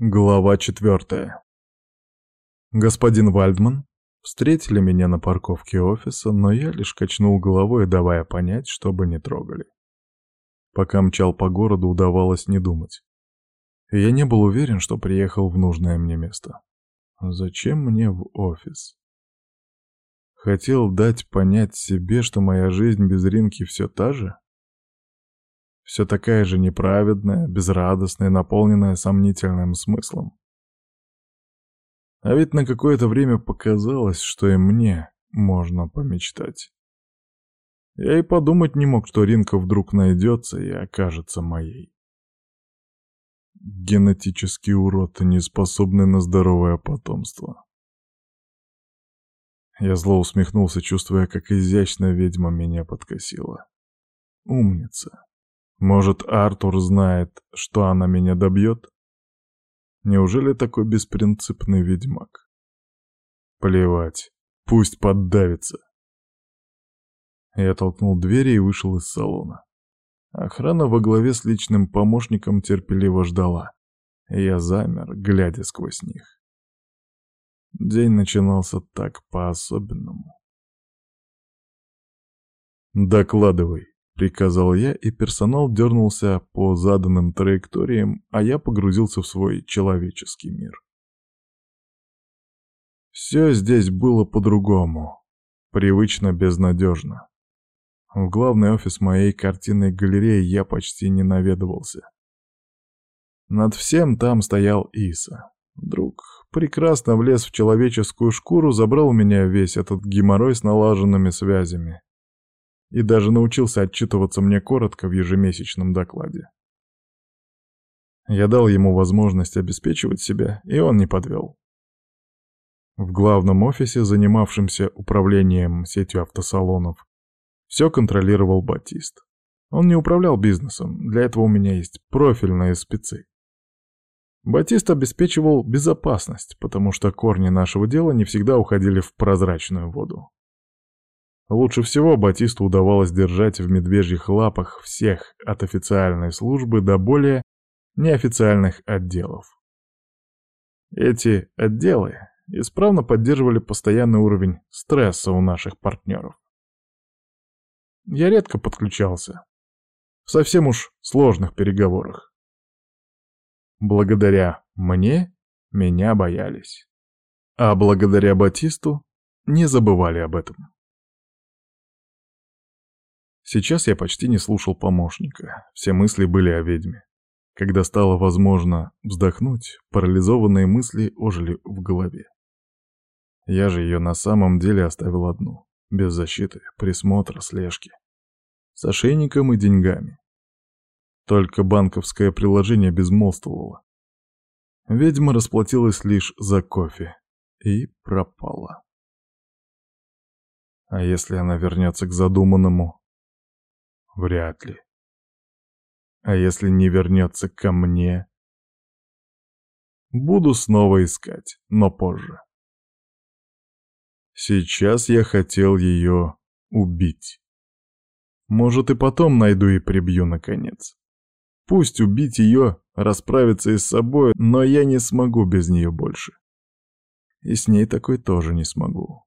Глава четвертая. Господин Вальдман встретили меня на парковке офиса, но я лишь качнул головой, давая понять, чтобы не трогали. Пока мчал по городу, удавалось не думать. Я не был уверен, что приехал в нужное мне место. Зачем мне в офис? Хотел дать понять себе, что моя жизнь без Ринки все та же? Все такая же неправедная, безрадостная, наполненная сомнительным смыслом. А ведь на какое-то время показалось, что и мне можно помечтать. Я и подумать не мог, что Ринка вдруг найдется и окажется моей. Генетический урод, не способный на здоровое потомство. Я зло усмехнулся, чувствуя, как изящно ведьма меня подкосила. Умница. Может, Артур знает, что она меня добьет? Неужели такой беспринципный ведьмак? Плевать, пусть поддавится. Я толкнул двери и вышел из салона. Охрана во главе с личным помощником терпеливо ждала, я замер, глядя сквозь них. День начинался так по-особенному. «Докладывай», — приказал я, и персонал дернулся по заданным траекториям, а я погрузился в свой человеческий мир. Все здесь было по-другому, привычно безнадежно. В главный офис моей картинной галереи я почти не наведывался. Над всем там стоял Иса. Друг прекрасно влез в человеческую шкуру, забрал у меня весь этот геморрой с налаженными связями и даже научился отчитываться мне коротко в ежемесячном докладе. Я дал ему возможность обеспечивать себя, и он не подвел. В главном офисе, занимавшемся управлением сетью автосалонов, все контролировал Батист. Он не управлял бизнесом, для этого у меня есть профильные спецы. Батист обеспечивал безопасность, потому что корни нашего дела не всегда уходили в прозрачную воду. Лучше всего Батисту удавалось держать в медвежьих лапах всех от официальной службы до более неофициальных отделов. Эти отделы исправно поддерживали постоянный уровень стресса у наших партнеров. Я редко подключался. В совсем уж сложных переговорах. Благодаря мне меня боялись. А благодаря Батисту не забывали об этом. Сейчас я почти не слушал помощника, все мысли были о ведьме. Когда стало возможно вздохнуть, парализованные мысли ожили в голове. Я же ее на самом деле оставил одну, без защиты, присмотра, слежки. С ошейником и деньгами. Только банковское приложение безмолвствовало. Ведьма расплатилась лишь за кофе и пропала. А если она вернется к задуманному, Вряд ли. А если не вернется ко мне? Буду снова искать, но позже. Сейчас я хотел ее убить. Может, и потом найду и прибью, наконец. Пусть убить ее, расправиться и с собой, но я не смогу без нее больше. И с ней такой тоже не смогу.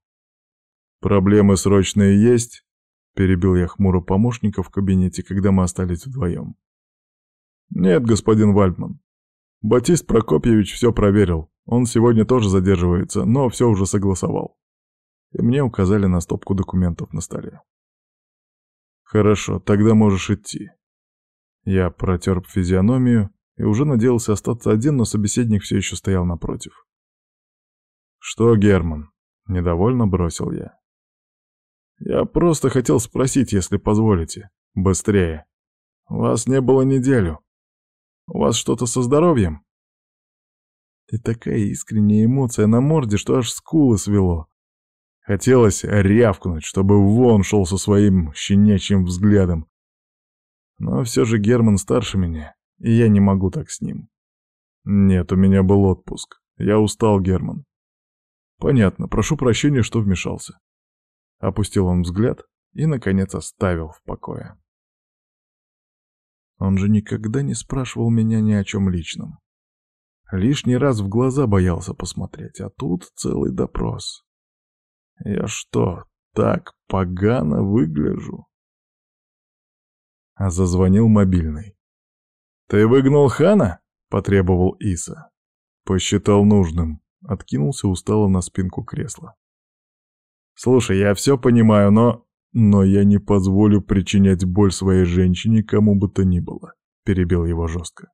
Проблемы срочные есть, Перебил я хмуро помощника в кабинете, когда мы остались вдвоем. «Нет, господин Вальдман. Батист Прокопьевич все проверил. Он сегодня тоже задерживается, но все уже согласовал». И мне указали на стопку документов на столе. «Хорошо, тогда можешь идти». Я протер физиономию и уже надеялся остаться один, но собеседник все еще стоял напротив. «Что, Герман?» — недовольно бросил я. Я просто хотел спросить, если позволите. Быстрее. Вас не было неделю. У вас что-то со здоровьем? И такая искренняя эмоция на морде, что аж скулы свело. Хотелось рявкнуть, чтобы вон шел со своим щенячьим взглядом. Но все же Герман старше меня, и я не могу так с ним. Нет, у меня был отпуск. Я устал, Герман. Понятно, прошу прощения, что вмешался. Опустил он взгляд и, наконец, оставил в покое. Он же никогда не спрашивал меня ни о чем личном. Лишний раз в глаза боялся посмотреть, а тут целый допрос. Я что, так погано выгляжу? А зазвонил мобильный. «Ты выгнал хана?» — потребовал Иса. Посчитал нужным. Откинулся устало на спинку кресла. «Слушай, я все понимаю, но...» «Но я не позволю причинять боль своей женщине кому бы то ни было», — перебил его жестко.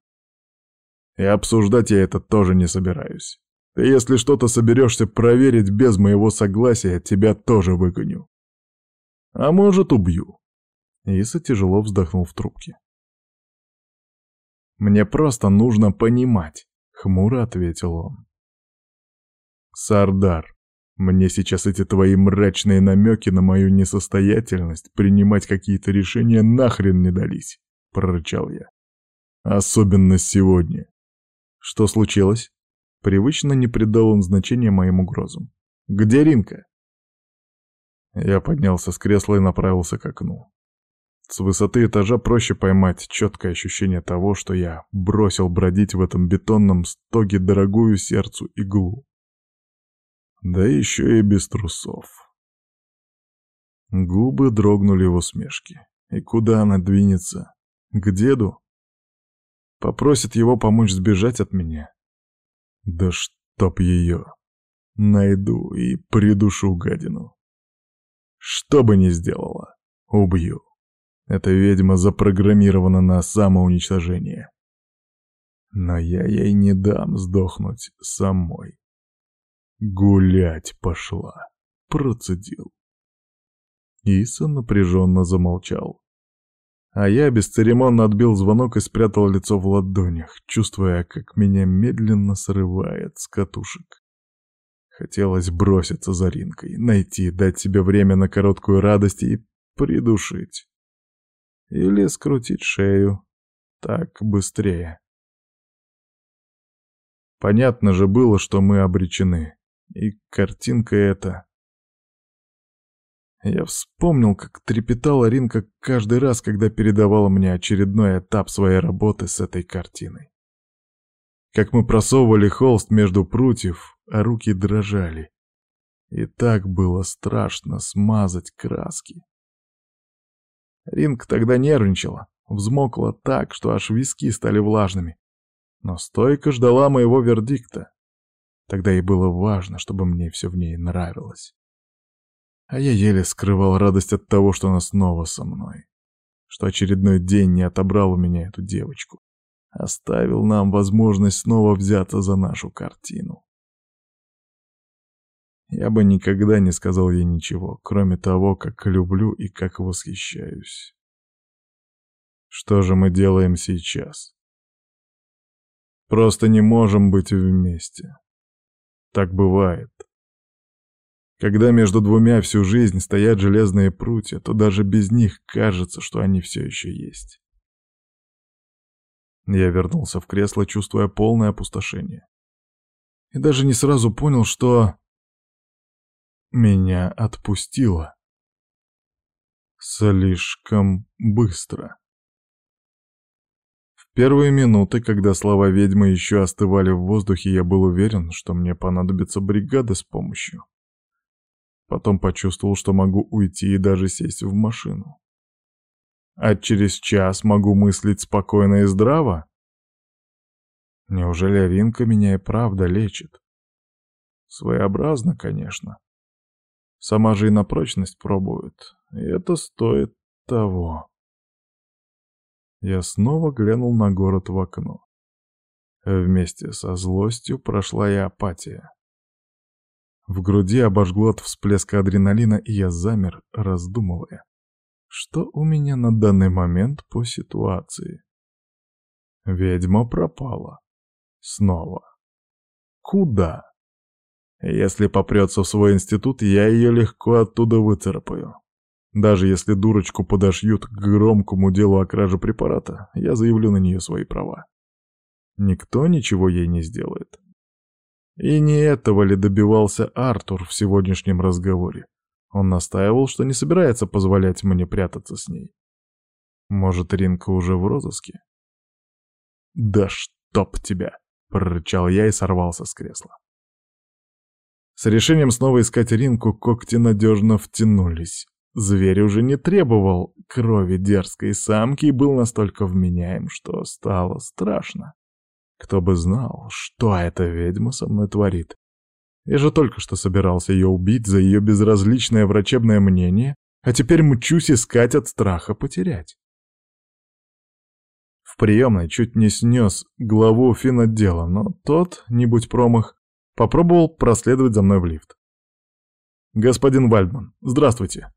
«И обсуждать я это тоже не собираюсь. Ты если что-то соберешься проверить без моего согласия, тебя тоже выгоню. А может, убью». Иса тяжело вздохнул в трубке. «Мне просто нужно понимать», — хмуро ответил он. «Сардар, мне сейчас эти твои мрачные намеки на мою несостоятельность принимать какие-то решения нахрен не дались», — прорычал я. «Особенно сегодня». «Что случилось?» Привычно не придал он значения моим угрозам. «Где Ринка?» Я поднялся с кресла и направился к окну. С высоты этажа проще поймать четкое ощущение того, что я бросил бродить в этом бетонном стоге дорогую сердцу иглу. Да еще и без трусов. Губы дрогнули в усмешке. И куда она двинется? К деду? Попросит его помочь сбежать от меня? Да чтоб ее! Найду и придушу гадину. Что бы ни сделала, убью. Эта ведьма запрограммирована на самоуничтожение. Но я ей не дам сдохнуть самой. Гулять пошла, процедил. Иса напряженно замолчал. А я бесцеремонно отбил звонок и спрятал лицо в ладонях, чувствуя, как меня медленно срывает с катушек. Хотелось броситься за Ринкой, найти, дать себе время на короткую радость и придушить. Или скрутить шею. Так быстрее. Понятно же было, что мы обречены. И картинка эта... Я вспомнил, как трепетала Ринка каждый раз, когда передавала мне очередной этап своей работы с этой картиной. Как мы просовывали холст между прутьев, а руки дрожали. И так было страшно смазать краски. Ринг тогда нервничала, взмокла так, что аж виски стали влажными. Но стойко ждала моего вердикта. Тогда ей было важно, чтобы мне все в ней нравилось. А я еле скрывал радость от того, что она снова со мной. Что очередной день не отобрал у меня эту девочку. Оставил нам возможность снова взяться за нашу картину. Я бы никогда не сказал ей ничего, кроме того, как люблю и как восхищаюсь. Что же мы делаем сейчас? Просто не можем быть вместе. Так бывает. Когда между двумя всю жизнь стоят железные прутья, то даже без них кажется, что они все еще есть. Я вернулся в кресло, чувствуя полное опустошение. И даже не сразу понял, что меня отпустило. Слишком быстро. Первые минуты, когда слова ведьмы еще остывали в воздухе, я был уверен, что мне понадобится бригада с помощью. Потом почувствовал, что могу уйти и даже сесть в машину. А через час могу мыслить спокойно и здраво? Неужели Ринка меня и правда лечит? Своеобразно, конечно. Сама же и на прочность пробует. И это стоит того. Я снова глянул на город в окно. Вместе со злостью прошла и апатия. В груди обожгло от всплеска адреналина, и я замер, раздумывая, что у меня на данный момент по ситуации. Ведьма пропала. Снова. Куда? Если попрется в свой институт, я ее легко оттуда выцарапаю. Даже если дурочку подошьют к громкому делу о краже препарата, я заявлю на нее свои права. Никто ничего ей не сделает. И не этого ли добивался Артур в сегодняшнем разговоре? Он настаивал, что не собирается позволять мне прятаться с ней. Может, Ринка уже в розыске? «Да чтоб тебя!» — прорычал я и сорвался с кресла. С решением снова искать Ринку когти надежно втянулись. Зверь уже не требовал крови дерзкой самки и был настолько вменяем, что стало страшно. Кто бы знал, что эта ведьма со мной творит. Я же только что собирался ее убить за ее безразличное врачебное мнение, а теперь мчусь искать от страха потерять. В приемной чуть не снес главу финотдела, но тот, не будь промах, попробовал проследовать за мной в лифт. «Господин Вальдман, здравствуйте!»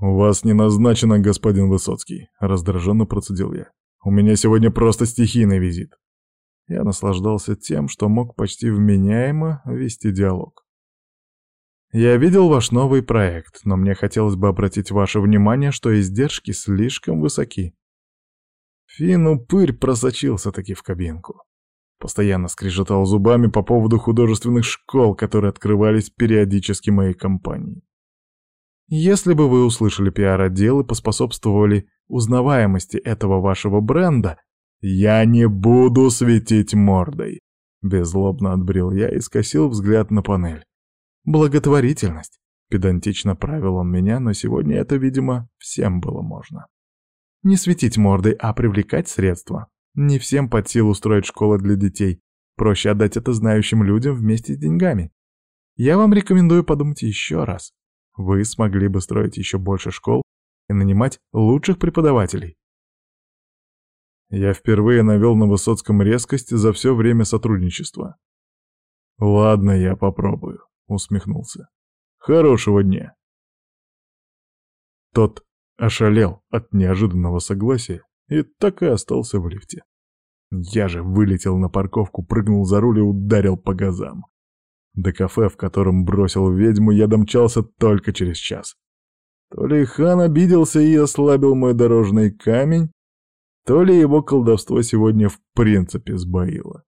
«У вас не назначено, господин Высоцкий», — раздраженно процедил я. «У меня сегодня просто стихийный визит». Я наслаждался тем, что мог почти вменяемо вести диалог. «Я видел ваш новый проект, но мне хотелось бы обратить ваше внимание, что издержки слишком высоки». Фин-упырь просочился-таки в кабинку. Постоянно скрежетал зубами по поводу художественных школ, которые открывались периодически моей компании. Если бы вы услышали пиар-отдел и поспособствовали узнаваемости этого вашего бренда, я не буду светить мордой. Беззлобно отбрил я и скосил взгляд на панель. Благотворительность. Педантично правил он меня, но сегодня это, видимо, всем было можно. Не светить мордой, а привлекать средства. Не всем под силу устроить школы для детей. Проще отдать это знающим людям вместе с деньгами. Я вам рекомендую подумать еще раз вы смогли бы строить еще больше школ и нанимать лучших преподавателей. Я впервые навел на Высоцком резкость за все время сотрудничества. «Ладно, я попробую», — усмехнулся. «Хорошего дня». Тот ошалел от неожиданного согласия и так и остался в лифте. Я же вылетел на парковку, прыгнул за руль и ударил по газам. До кафе, в котором бросил ведьму, я домчался только через час. То ли хан обиделся и ослабил мой дорожный камень, то ли его колдовство сегодня в принципе сбоило.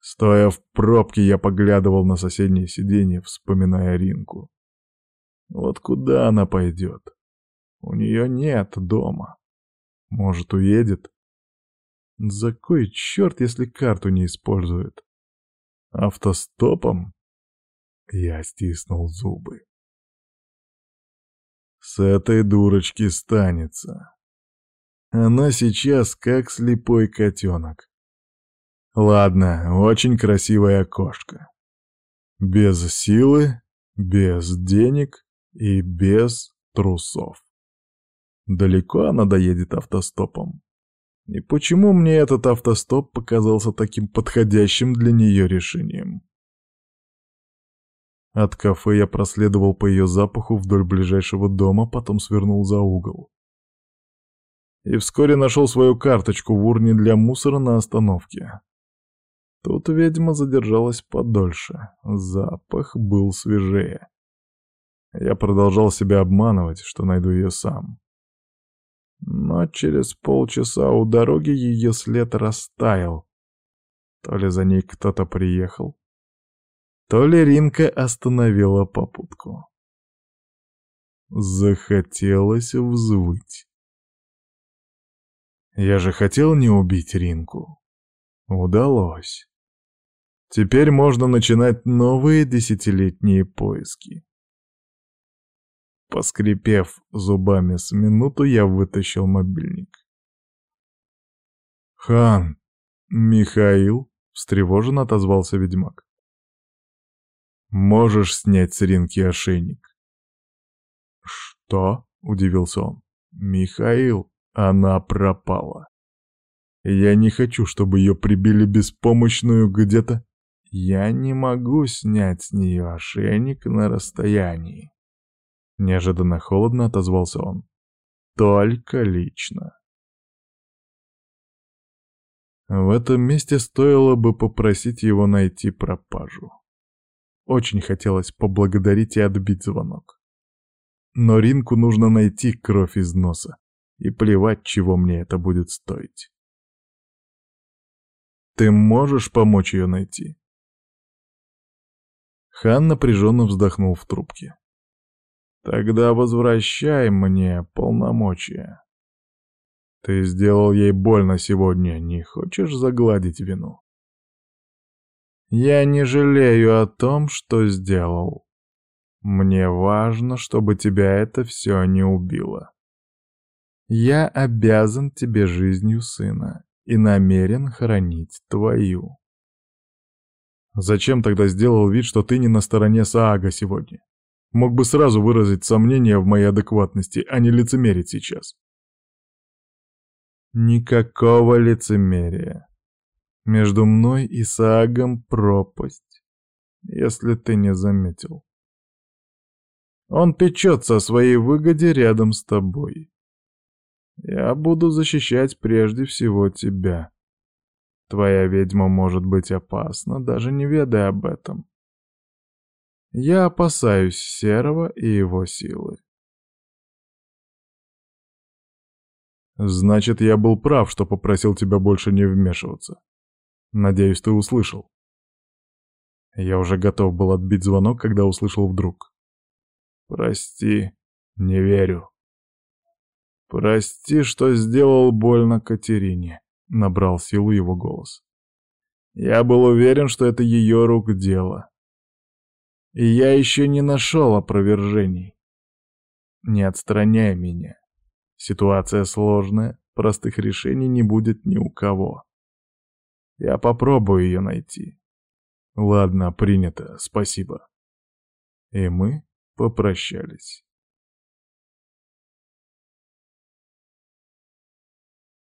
Стоя в пробке, я поглядывал на соседнее сиденье, вспоминая Ринку. Вот куда она пойдет? У нее нет дома. Может, уедет? За кой черт, если карту не использует? Автостопом? Я стиснул зубы. С этой дурочки станется. Она сейчас как слепой котенок. Ладно, очень красивая кошка. Без силы, без денег и без трусов. Далеко она доедет автостопом. И почему мне этот автостоп показался таким подходящим для нее решением? От кафе я проследовал по ее запаху вдоль ближайшего дома, потом свернул за угол. И вскоре нашел свою карточку в урне для мусора на остановке. Тут ведьма задержалась подольше, запах был свежее. Я продолжал себя обманывать, что найду ее сам. Но через полчаса у дороги ее след растаял. То ли за ней кто-то приехал, то ли Ринка остановила попутку. Захотелось взвыть. Я же хотел не убить Ринку. Удалось. Теперь можно начинать новые десятилетние поиски. Поскрипев зубами с минуту, я вытащил мобильник. «Хан! Михаил!» — встревоженно отозвался ведьмак. «Можешь снять с Ринки ошейник?» «Что?» — удивился он. «Михаил, она пропала. Я не хочу, чтобы ее прибили беспомощную где-то. Я не могу снять с нее ошейник на расстоянии». Неожиданно холодно отозвался он. Только лично. В этом месте стоило бы попросить его найти пропажу. Очень хотелось поблагодарить и отбить звонок. Но Ринку нужно найти кровь из носа, и плевать, чего мне это будет стоить. Ты можешь помочь ее найти? Хан напряженно вздохнул в трубке. Тогда возвращай мне полномочия. Ты сделал ей больно сегодня, не хочешь загладить вину? Я не жалею о том, что сделал. Мне важно, чтобы тебя это все не убило. Я обязан тебе жизнью сына и намерен хранить твою. Зачем тогда сделал вид, что ты не на стороне Саага сегодня? Мог бы сразу выразить сомнение в моей адекватности, а не лицемерить сейчас. Никакого лицемерия. Между мной и Саагом пропасть, если ты не заметил. Он печется о своей выгоде рядом с тобой. Я буду защищать прежде всего тебя. Твоя ведьма может быть опасна, даже не ведая об этом. Я опасаюсь Серого и его силы. Значит, я был прав, что попросил тебя больше не вмешиваться. Надеюсь, ты услышал. Я уже готов был отбить звонок, когда услышал вдруг. Прости, не верю. Прости, что сделал больно Катерине, набрал силу его голос. Я был уверен, что это ее рук дело. И я еще не нашел опровержений. Не отстраняй меня. Ситуация сложная, простых решений не будет ни у кого. Я попробую ее найти. Ладно, принято, спасибо. И мы попрощались.